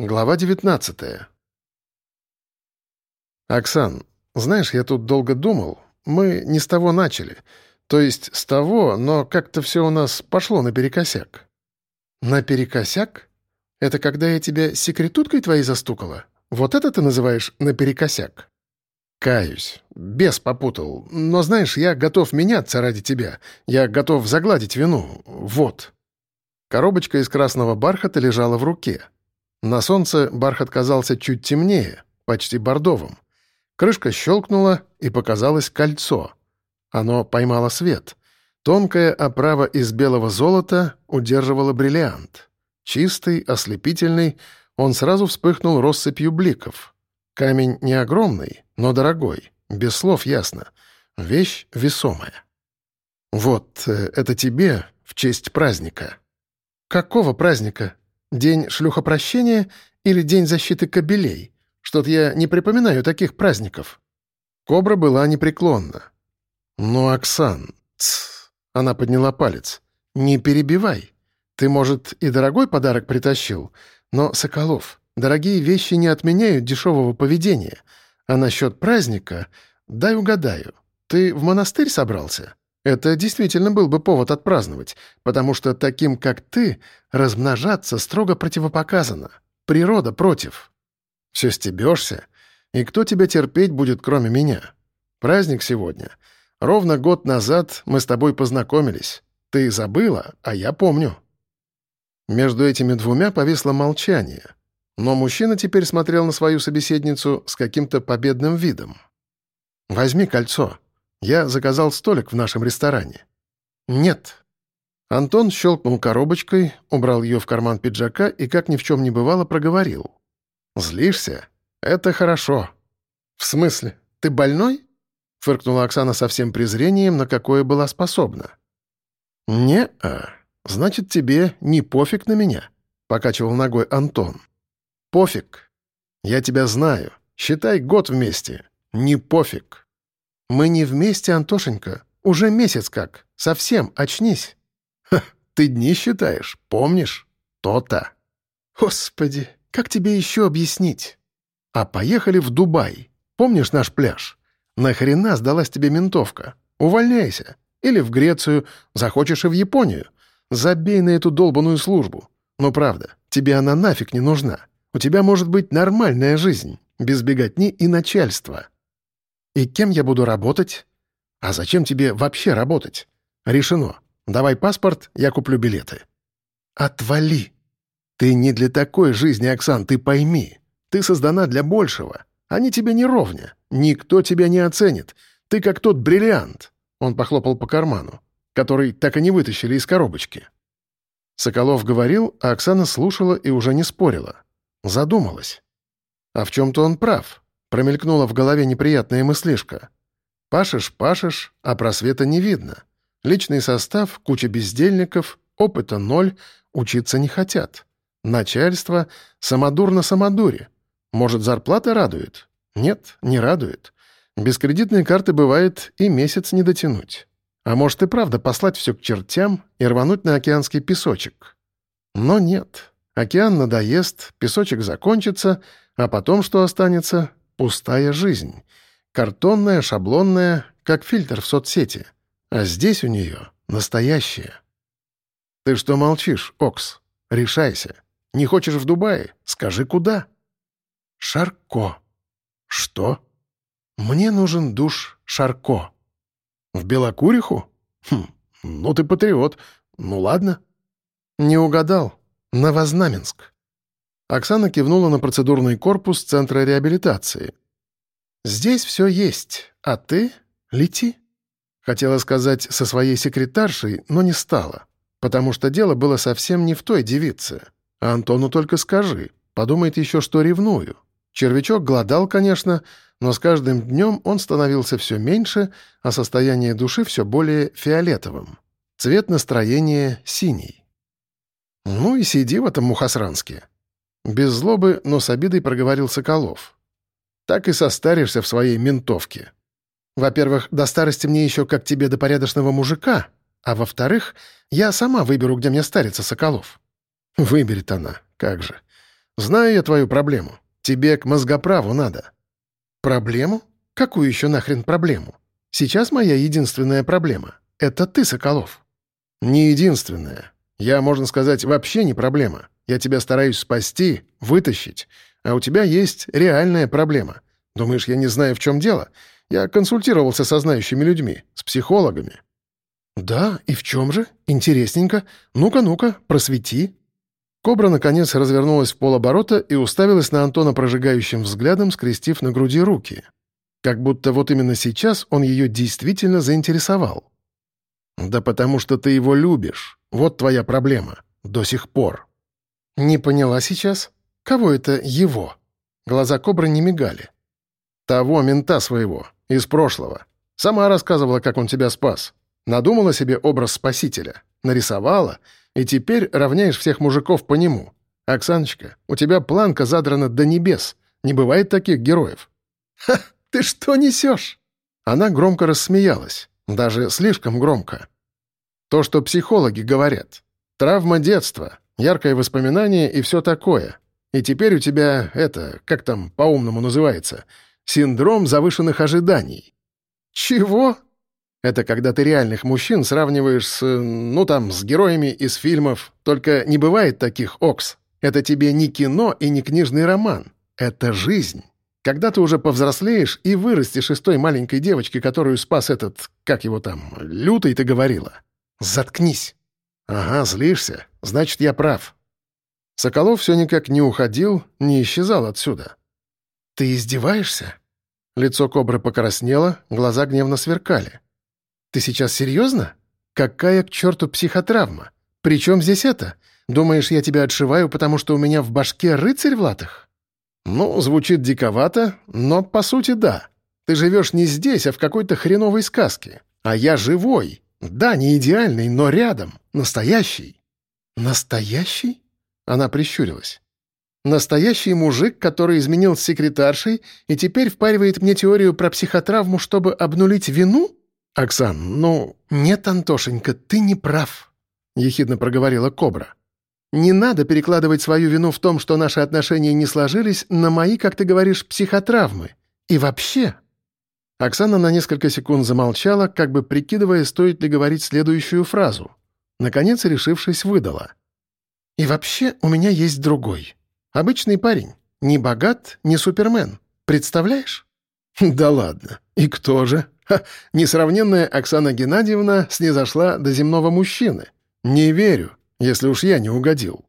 Глава 19 «Оксан, знаешь, я тут долго думал. Мы не с того начали. То есть с того, но как-то все у нас пошло наперекосяк». «Наперекосяк? Это когда я тебя секретуткой твоей застукала? Вот это ты называешь наперекосяк?» «Каюсь. Бес попутал. Но знаешь, я готов меняться ради тебя. Я готов загладить вину. Вот». Коробочка из красного бархата лежала в руке. На солнце бархат казался чуть темнее, почти бордовым. Крышка щелкнула, и показалось кольцо. Оно поймало свет. Тонкая оправа из белого золота удерживала бриллиант. Чистый, ослепительный, он сразу вспыхнул россыпью бликов. Камень не огромный, но дорогой, без слов ясно. Вещь весомая. «Вот, э, это тебе в честь праздника». «Какого праздника?» День шлюхопрощения или День защиты кобелей? Что-то я не припоминаю таких праздников». Кобра была непреклонна. «Ну, Оксан, тс, она подняла палец. «Не перебивай. Ты, может, и дорогой подарок притащил, но, Соколов, дорогие вещи не отменяют дешевого поведения. А насчет праздника, дай угадаю, ты в монастырь собрался?» Это действительно был бы повод отпраздновать, потому что таким, как ты, размножаться строго противопоказано. Природа против. Все стебешься, и кто тебя терпеть будет, кроме меня? Праздник сегодня. Ровно год назад мы с тобой познакомились. Ты забыла, а я помню». Между этими двумя повисло молчание, но мужчина теперь смотрел на свою собеседницу с каким-то победным видом. «Возьми кольцо», я заказал столик в нашем ресторане». «Нет». Антон щелкнул коробочкой, убрал ее в карман пиджака и, как ни в чем не бывало, проговорил. «Злишься? Это хорошо». «В смысле? Ты больной?» — фыркнула Оксана со всем презрением, на какое была способна. «Не-а. Значит, тебе не пофиг на меня», — покачивал ногой Антон. «Пофиг. Я тебя знаю. Считай год вместе. Не пофиг». «Мы не вместе, Антошенька. Уже месяц как. Совсем, очнись». «Ха, ты дни считаешь, помнишь? То-то». «Господи, как тебе еще объяснить?» «А поехали в Дубай. Помнишь наш пляж? Нахрена сдалась тебе ментовка? Увольняйся. Или в Грецию, захочешь и в Японию. Забей на эту долбанную службу. Но правда, тебе она нафиг не нужна. У тебя может быть нормальная жизнь, без беготни и начальства». «И кем я буду работать?» «А зачем тебе вообще работать?» «Решено. Давай паспорт, я куплю билеты». «Отвали!» «Ты не для такой жизни, Оксан, ты пойми. Ты создана для большего. Они тебе не ровня. Никто тебя не оценит. Ты как тот бриллиант». Он похлопал по карману, который так и не вытащили из коробочки. Соколов говорил, а Оксана слушала и уже не спорила. Задумалась. А в чем-то он прав. Промелькнула в голове неприятная мыслишка. Пашешь, пашешь, а просвета не видно. Личный состав, куча бездельников, опыта ноль, учиться не хотят. Начальство — самодур на самодуре. Может, зарплата радует? Нет, не радует. Без кредитной карты бывает и месяц не дотянуть. А может и правда послать все к чертям и рвануть на океанский песочек. Но нет. Океан надоест, песочек закончится, а потом что останется, Пустая жизнь. Картонная, шаблонная, как фильтр в соцсети. А здесь у нее настоящая. Ты что молчишь, Окс? Решайся. Не хочешь в Дубае? Скажи, куда? Шарко. Что? Мне нужен душ Шарко. В Белокуриху? Хм, ну ты патриот. Ну ладно. Не угадал. Новознаменск. Оксана кивнула на процедурный корпус Центра реабилитации. «Здесь все есть, а ты лети». Хотела сказать со своей секретаршей, но не стала, потому что дело было совсем не в той девице. А Антону только скажи, подумает еще, что ревную. Червячок голодал, конечно, но с каждым днем он становился все меньше, а состояние души все более фиолетовым. Цвет настроения — синий. «Ну и сиди в этом мухосранске», без злобы, но с обидой проговорил Соколов. «Так и состаришься в своей ментовке. Во-первых, до старости мне еще как тебе до порядочного мужика, а во-вторых, я сама выберу, где мне стариться, Соколов». Выберет она, как же. Знаю я твою проблему. Тебе к мозгоправу надо». «Проблему? Какую еще нахрен проблему? Сейчас моя единственная проблема — это ты, Соколов». «Не единственная. Я, можно сказать, вообще не проблема. Я тебя стараюсь спасти, вытащить. А у тебя есть реальная проблема. Думаешь, я не знаю, в чем дело? Я консультировался со знающими людьми, с психологами». «Да, и в чем же? Интересненько. Ну-ка, ну-ка, просвети». Кобра, наконец, развернулась в полоборота и уставилась на Антона прожигающим взглядом, скрестив на груди руки. Как будто вот именно сейчас он ее действительно заинтересовал. «Да потому что ты его любишь. Вот твоя проблема. До сих пор». «Не поняла сейчас. Кого это его?» Глаза Кобры не мигали. «Того мента своего, из прошлого. Сама рассказывала, как он тебя спас. Надумала себе образ спасителя, нарисовала, и теперь равняешь всех мужиков по нему. Оксаночка, у тебя планка задрана до небес. Не бывает таких героев». «Ха, ты что несешь?» Она громко рассмеялась, даже слишком громко. То, что психологи говорят. Травма детства, яркое воспоминание и все такое. И теперь у тебя, это, как там по-умному называется, синдром завышенных ожиданий. Чего? Это когда ты реальных мужчин сравниваешь с, ну там, с героями из фильмов. Только не бывает таких окс. Это тебе не кино и не книжный роман. Это жизнь. Когда ты уже повзрослеешь и вырастешь из той маленькой девочки, которую спас этот, как его там, лютый ты говорила. Заткнись. Ага, злишься. Значит, я прав. Соколов все никак не уходил, не исчезал отсюда. «Ты издеваешься?» Лицо кобры покраснело, глаза гневно сверкали. «Ты сейчас серьезно? Какая к черту психотравма? Причем здесь это? Думаешь, я тебя отшиваю, потому что у меня в башке рыцарь в латах?» «Ну, звучит диковато, но по сути да. Ты живешь не здесь, а в какой-то хреновой сказке. А я живой. Да, не идеальный, но рядом. Настоящий». «Настоящий?» Она прищурилась. «Настоящий мужик, который изменил с секретаршей и теперь впаривает мне теорию про психотравму, чтобы обнулить вину?» «Оксан, ну...» «Нет, Антошенька, ты не прав», — ехидно проговорила Кобра. «Не надо перекладывать свою вину в том, что наши отношения не сложились, на мои, как ты говоришь, психотравмы. И вообще...» Оксана на несколько секунд замолчала, как бы прикидывая, стоит ли говорить следующую фразу. Наконец, решившись, выдала. И вообще у меня есть другой. Обычный парень. Не богат, не супермен. Представляешь? Да ладно. И кто же? Ха, несравненная Оксана Геннадьевна снизошла до земного мужчины. Не верю, если уж я не угодил.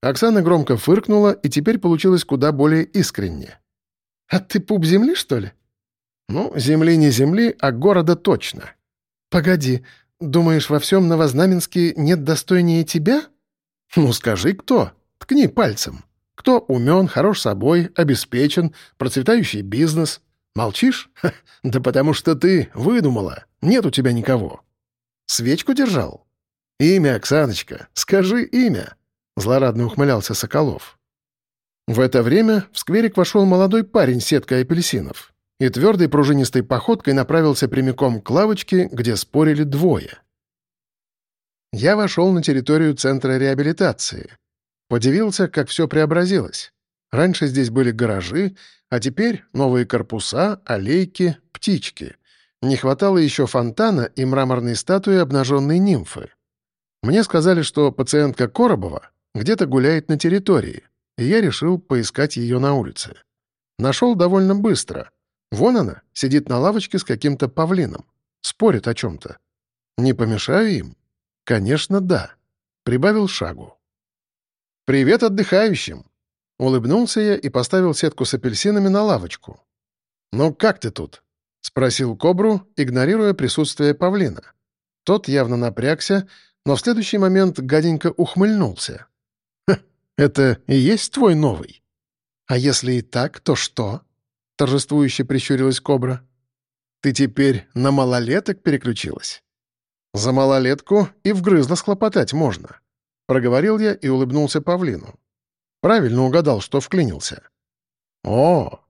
Оксана громко фыркнула, и теперь получилось куда более искренне. «А ты пуп земли, что ли?» «Ну, земли не земли, а города точно». «Погоди, думаешь, во всем Новознаменске нет достойнее тебя?» «Ну скажи, кто? Ткни пальцем. Кто умен, хорош собой, обеспечен, процветающий бизнес? Молчишь? Ха, да потому что ты выдумала. Нет у тебя никого. Свечку держал? Имя, Оксаночка, скажи имя!» Злорадно ухмылялся Соколов. В это время в скверик вошел молодой парень с сеткой апельсинов и твердой пружинистой походкой направился прямиком к лавочке, где спорили двое — я вошел на территорию Центра реабилитации. Подивился, как все преобразилось. Раньше здесь были гаражи, а теперь новые корпуса, аллейки, птички. Не хватало еще фонтана и мраморной статуи обнаженной нимфы. Мне сказали, что пациентка Коробова где-то гуляет на территории, и я решил поискать ее на улице. Нашел довольно быстро. Вон она, сидит на лавочке с каким-то павлином. Спорит о чем-то. Не помешаю им? «Конечно, да», — прибавил шагу. «Привет отдыхающим!» Улыбнулся я и поставил сетку с апельсинами на лавочку. «Ну как ты тут?» — спросил Кобру, игнорируя присутствие павлина. Тот явно напрягся, но в следующий момент гаденько ухмыльнулся. «Это и есть твой новый?» «А если и так, то что?» — торжествующе прищурилась Кобра. «Ты теперь на малолеток переключилась?» За малолетку и вгрызло схлопотать можно. Проговорил я и улыбнулся павлину. Правильно угадал, что вклинился. О,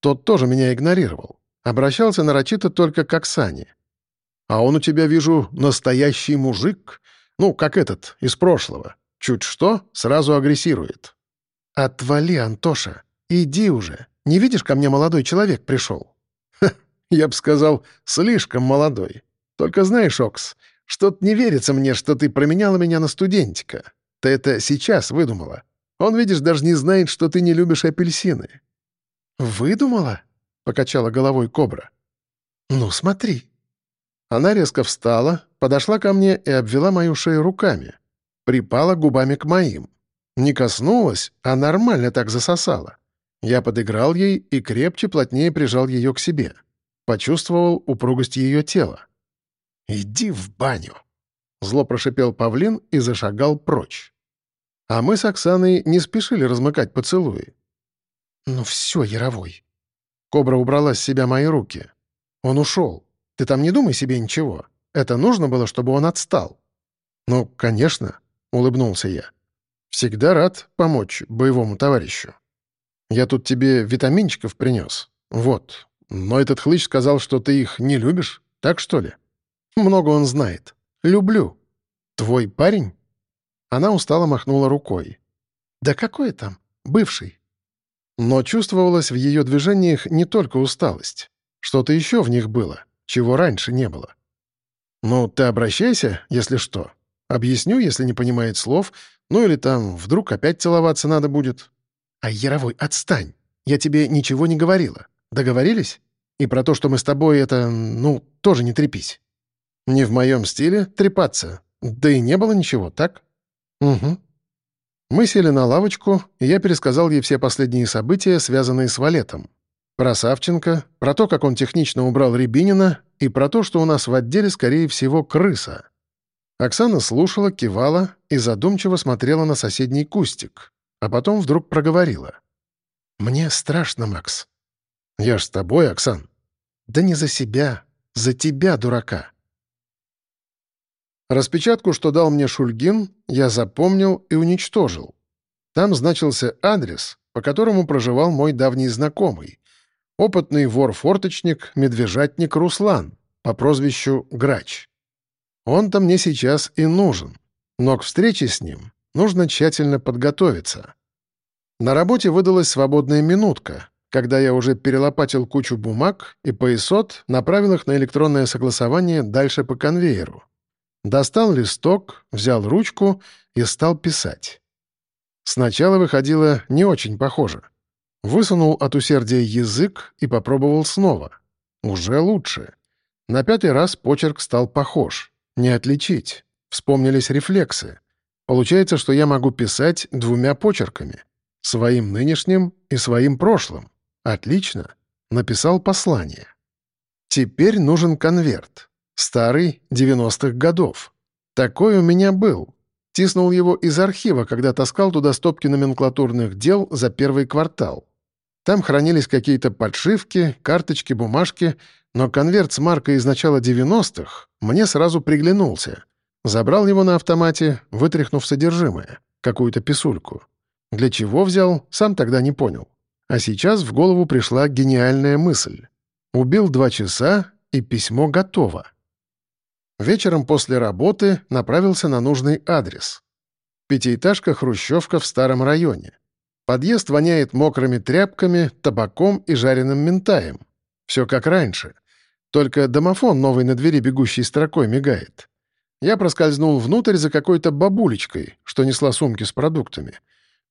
тот тоже меня игнорировал. Обращался нарочито только к Оксане. А он у тебя, вижу, настоящий мужик. Ну, как этот, из прошлого. Чуть что, сразу агрессирует. «Отвали, Антоша! Иди уже! Не видишь, ко мне молодой человек пришел?» Ха, я бы сказал, слишком молодой. Только знаешь, Окс, что-то не верится мне, что ты променяла меня на студентика. Ты это сейчас выдумала. Он, видишь, даже не знает, что ты не любишь апельсины». «Выдумала?» — покачала головой кобра. «Ну, смотри». Она резко встала, подошла ко мне и обвела мою шею руками. Припала губами к моим. Не коснулась, а нормально так засосала. Я подыграл ей и крепче, плотнее прижал ее к себе. Почувствовал упругость ее тела. «Иди в баню!» Зло прошипел павлин и зашагал прочь. А мы с Оксаной не спешили размыкать поцелуи. «Ну все, Яровой». Кобра убрала с себя мои руки. «Он ушел. Ты там не думай себе ничего. Это нужно было, чтобы он отстал». «Ну, конечно», — улыбнулся я. «Всегда рад помочь боевому товарищу. Я тут тебе витаминчиков принес. Вот. Но этот хлыщ сказал, что ты их не любишь, так что ли?» «Много он знает. Люблю. Твой парень?» Она устало махнула рукой. «Да какой там? Бывший». Но чувствовалась в ее движениях не только усталость. Что-то еще в них было, чего раньше не было. «Ну, ты обращайся, если что. Объясню, если не понимает слов, ну или там вдруг опять целоваться надо будет». «А, Яровой, отстань! Я тебе ничего не говорила. Договорились? И про то, что мы с тобой, это, ну, тоже не трепись». «Не в моем стиле трепаться. Да и не было ничего, так?» «Угу». Мы сели на лавочку, и я пересказал ей все последние события, связанные с Валетом. Про Савченко, про то, как он технично убрал Рябинина, и про то, что у нас в отделе, скорее всего, крыса. Оксана слушала, кивала и задумчиво смотрела на соседний кустик, а потом вдруг проговорила. «Мне страшно, Макс». «Я ж с тобой, Оксан». «Да не за себя, за тебя, дурака». Распечатку, что дал мне Шульгин, я запомнил и уничтожил. Там значился адрес, по которому проживал мой давний знакомый, опытный вор-форточник, медвежатник Руслан, по прозвищу Грач. Он-то мне сейчас и нужен, но к встрече с ним нужно тщательно подготовиться. На работе выдалась свободная минутка, когда я уже перелопатил кучу бумаг и поясот направил их на электронное согласование дальше по конвейеру. Достал листок, взял ручку и стал писать. Сначала выходило не очень похоже. Высунул от усердия язык и попробовал снова. Уже лучше. На пятый раз почерк стал похож. Не отличить. Вспомнились рефлексы. Получается, что я могу писать двумя почерками. Своим нынешним и своим прошлым. Отлично. Написал послание. Теперь нужен конверт. Старый, 90-х годов. Такой у меня был. Тиснул его из архива, когда таскал туда стопки номенклатурных дел за первый квартал. Там хранились какие-то подшивки, карточки, бумажки, но конверт с маркой из начала 90-х мне сразу приглянулся. Забрал его на автомате, вытряхнув содержимое, какую-то писульку. Для чего взял, сам тогда не понял. А сейчас в голову пришла гениальная мысль. Убил два часа, и письмо готово. Вечером после работы направился на нужный адрес. Пятиэтажка «Хрущевка» в старом районе. Подъезд воняет мокрыми тряпками, табаком и жареным ментаем. Все как раньше. Только домофон новый на двери бегущей строкой мигает. Я проскользнул внутрь за какой-то бабулечкой, что несла сумки с продуктами.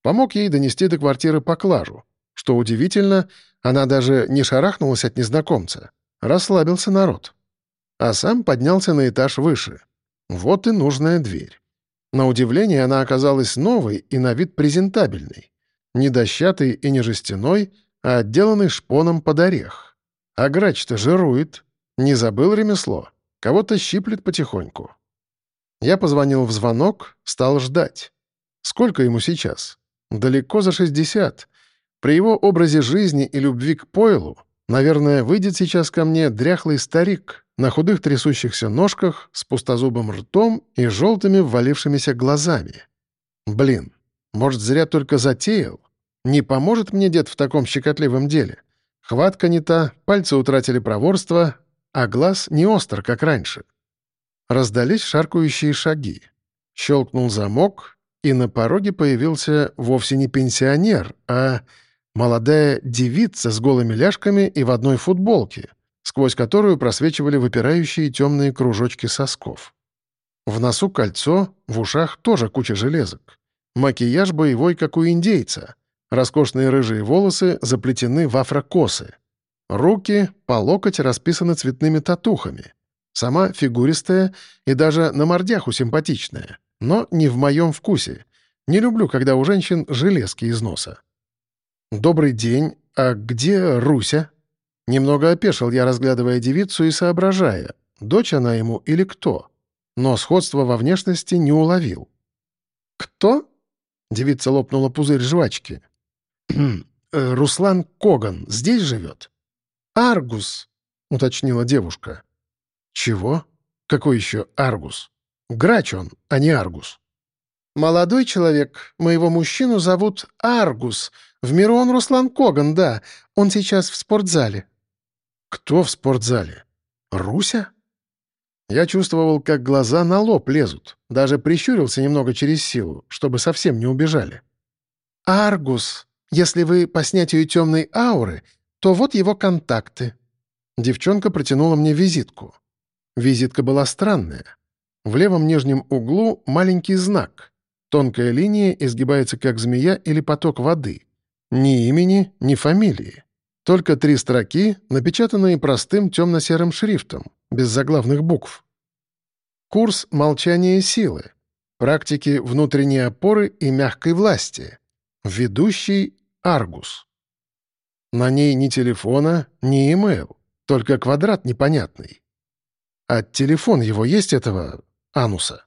Помог ей донести до квартиры поклажу. Что удивительно, она даже не шарахнулась от незнакомца. Расслабился народ а сам поднялся на этаж выше. Вот и нужная дверь. На удивление она оказалась новой и на вид презентабельной. Не дощатой и не жестяной, а отделанной шпоном под орех. А грач-то жирует. Не забыл ремесло. Кого-то щиплет потихоньку. Я позвонил в звонок, стал ждать. Сколько ему сейчас? Далеко за 60. При его образе жизни и любви к пойлу, наверное, выйдет сейчас ко мне дряхлый старик, на худых трясущихся ножках, с пустозубым ртом и желтыми ввалившимися глазами. Блин, может, зря только затеял? Не поможет мне дед в таком щекотливом деле? Хватка не та, пальцы утратили проворство, а глаз не остр, как раньше. Раздались шаркающие шаги. Щелкнул замок, и на пороге появился вовсе не пенсионер, а молодая девица с голыми ляжками и в одной футболке, сквозь которую просвечивали выпирающие темные кружочки сосков. В носу кольцо, в ушах тоже куча железок. Макияж боевой, как у индейца. Роскошные рыжие волосы заплетены в афрокосы. Руки по локоть расписаны цветными татухами. Сама фигуристая и даже на мордяху симпатичная, но не в моем вкусе. Не люблю, когда у женщин железки из носа. «Добрый день. А где Руся?» Немного опешил я, разглядывая девицу и соображая, дочь она ему или кто. Но сходства во внешности не уловил. «Кто?» — девица лопнула пузырь жвачки. «Хм, э, «Руслан Коган здесь живет?» «Аргус», — уточнила девушка. «Чего? Какой еще Аргус? Грач он, а не Аргус». «Молодой человек, моего мужчину зовут Аргус. В миру он Руслан Коган, да. Он сейчас в спортзале». «Кто в спортзале? Руся?» Я чувствовал, как глаза на лоб лезут. Даже прищурился немного через силу, чтобы совсем не убежали. «Аргус, если вы по снятию темной ауры, то вот его контакты». Девчонка протянула мне визитку. Визитка была странная. В левом нижнем углу маленький знак. Тонкая линия изгибается как змея или поток воды. Ни имени, ни фамилии. Только три строки, напечатанные простым темно-серым шрифтом, без заглавных букв. Курс молчания силы. Практики внутренней опоры и мягкой власти. Ведущий — Аргус. На ней ни телефона, ни имейл, только квадрат непонятный. А телефон его есть этого ануса?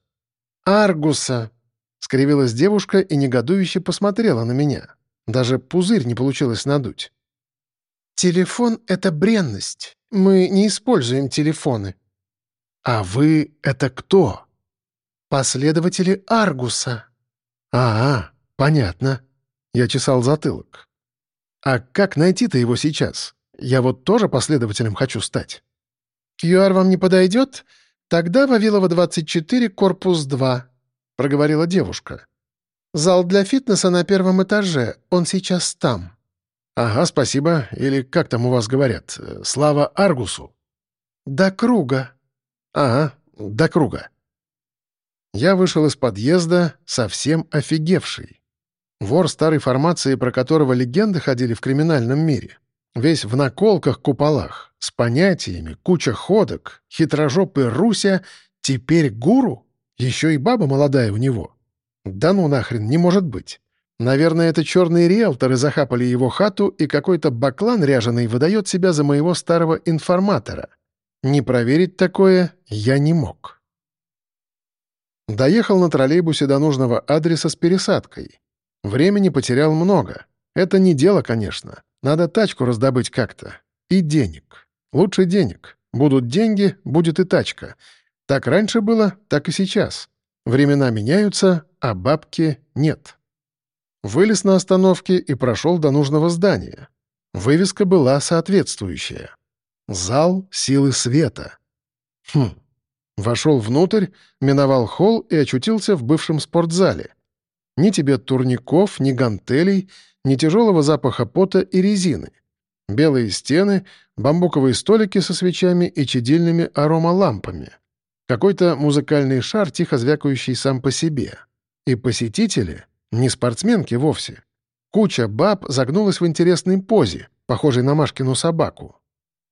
«Аргуса!» — скривилась девушка и негодующе посмотрела на меня. Даже пузырь не получилось надуть. «Телефон — это бренность. Мы не используем телефоны». «А вы — это кто?» «Последователи Аргуса». «А, -а понятно». Я чесал затылок. «А как найти-то его сейчас? Я вот тоже последователем хочу стать». «QR вам не подойдет? Тогда Вавилова 24, корпус 2», — проговорила девушка. «Зал для фитнеса на первом этаже. Он сейчас там». «Ага, спасибо. Или как там у вас говорят? Слава Аргусу?» «До круга». «Ага, до круга». Я вышел из подъезда, совсем офигевший. Вор старой формации, про которого легенды ходили в криминальном мире. Весь в наколках-куполах, с понятиями, куча ходок, хитрожопый Руся, теперь гуру? Еще и баба молодая у него. Да ну нахрен, не может быть. Наверное, это черные риэлторы захапали его хату, и какой-то баклан ряженый выдает себя за моего старого информатора. Не проверить такое я не мог. Доехал на троллейбусе до нужного адреса с пересадкой. Времени потерял много. Это не дело, конечно. Надо тачку раздобыть как-то. И денег. Лучше денег. Будут деньги, будет и тачка. Так раньше было, так и сейчас. Времена меняются, а бабки нет. Вылез на остановке и прошел до нужного здания. Вывеска была соответствующая. «Зал силы света». Хм. Вошел внутрь, миновал холл и очутился в бывшем спортзале. Ни тебе турников, ни гантелей, ни тяжелого запаха пота и резины. Белые стены, бамбуковые столики со свечами и чадильными аромалампами. Какой-то музыкальный шар, тихо звякающий сам по себе. И посетители — не спортсменки вовсе. Куча баб загнулась в интересной позе, похожей на Машкину собаку.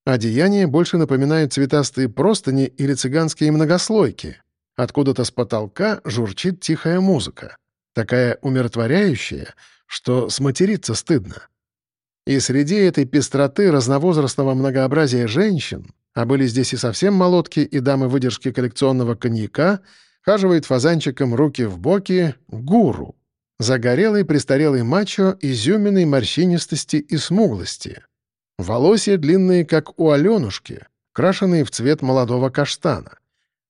Одеяния больше напоминают цветастые простыни или цыганские многослойки. Откуда-то с потолка журчит тихая музыка. Такая умиротворяющая — что сматериться стыдно. И среди этой пестроты разновозрастного многообразия женщин, а были здесь и совсем молотки, и дамы выдержки коллекционного коньяка, хаживает фазанчиком руки в боки гуру, загорелый престарелый мачо изюминой морщинистости и смуглости. Волосья длинные, как у Аленушки, крашеные в цвет молодого каштана.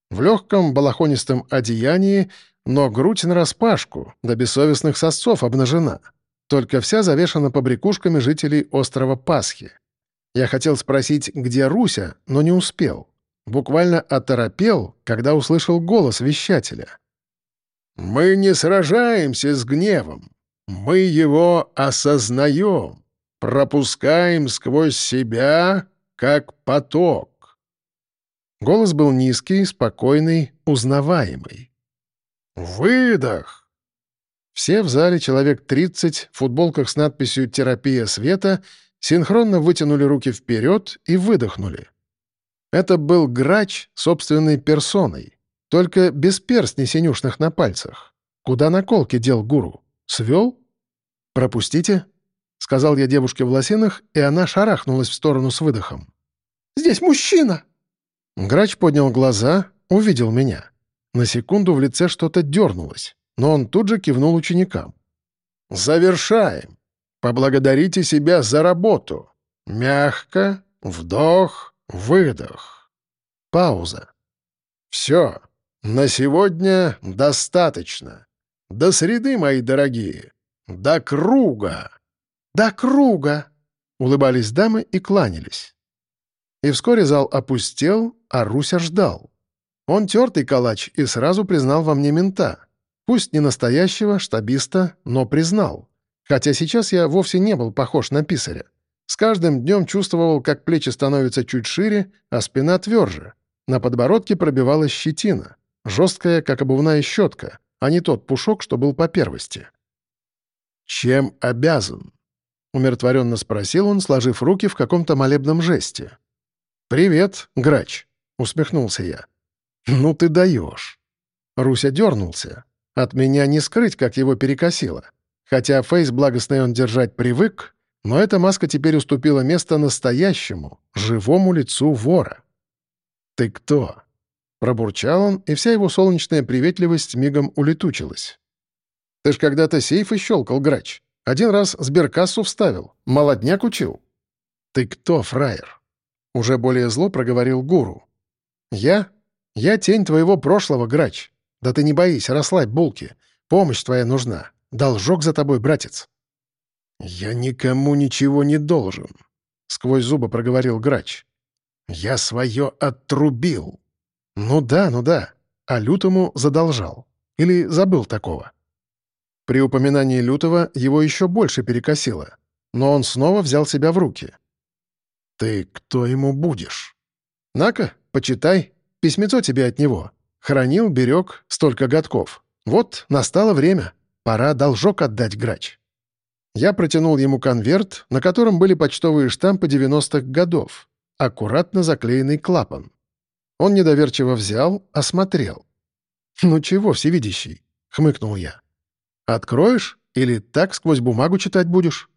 В легком балахонистом одеянии но грудь нараспашку, до бессовестных сосцов обнажена. Только вся завешана побрякушками жителей острова Пасхи. Я хотел спросить, где Руся, но не успел. Буквально оторопел, когда услышал голос вещателя. Мы не сражаемся с гневом. Мы его осознаем, пропускаем сквозь себя, как поток. Голос был низкий, спокойный, узнаваемый. «Выдох!» Все в зале, человек 30, в футболках с надписью «Терапия света», синхронно вытянули руки вперед и выдохнули. Это был грач собственной персоной, только без перстней синюшных на пальцах. Куда наколки дел гуру? Свел? «Пропустите», — сказал я девушке в лосинах, и она шарахнулась в сторону с выдохом. «Здесь мужчина!» Грач поднял глаза, увидел меня. На секунду в лице что-то дернулось, но он тут же кивнул ученикам. «Завершаем. Поблагодарите себя за работу. Мягко, вдох, выдох. Пауза. Все. На сегодня достаточно. До среды, мои дорогие. До круга. До круга!» — улыбались дамы и кланялись. И вскоре зал опустел, а Руся ждал. Он тертый калач и сразу признал во мне мента. Пусть не настоящего, штабиста, но признал. Хотя сейчас я вовсе не был похож на писаря. С каждым днем чувствовал, как плечи становятся чуть шире, а спина тверже. На подбородке пробивалась щетина, жесткая, как обувная щетка, а не тот пушок, что был по первости. «Чем обязан?» — умиротворенно спросил он, сложив руки в каком-то молебном жесте. «Привет, грач», — усмехнулся я. «Ну ты даешь». Руся дернулся. От меня не скрыть, как его перекосило. Хотя фейс благостный он держать привык, но эта маска теперь уступила место настоящему, живому лицу вора. «Ты кто?» Пробурчал он, и вся его солнечная приветливость мигом улетучилась. «Ты ж когда-то сейфы щелкал, грач. Один раз сберкассу вставил, молодняк учил». «Ты кто, фраер?» Уже более зло проговорил гуру. «Я? Я тень твоего прошлого, грач. Да ты не боись, расслабь булки. Помощь твоя нужна. Должок за тобой, братец». «Я никому ничего не должен», — сквозь зубы проговорил грач. «Я свое отрубил». «Ну да, ну да. А лютому задолжал. Или забыл такого?» При упоминании лютого его еще больше перекосило, но он снова взял себя в руки. «Ты кто ему будешь?» «На-ка, почитай. Письмецо тебе от него. Хранил, берег, столько годков. Вот, настало время. Пора должок отдать грач». Я протянул ему конверт, на котором были почтовые штампы 90-х годов, аккуратно заклеенный клапан. Он недоверчиво взял, осмотрел. «Ну чего, всевидящий?» — хмыкнул я. «Откроешь или так сквозь бумагу читать будешь?»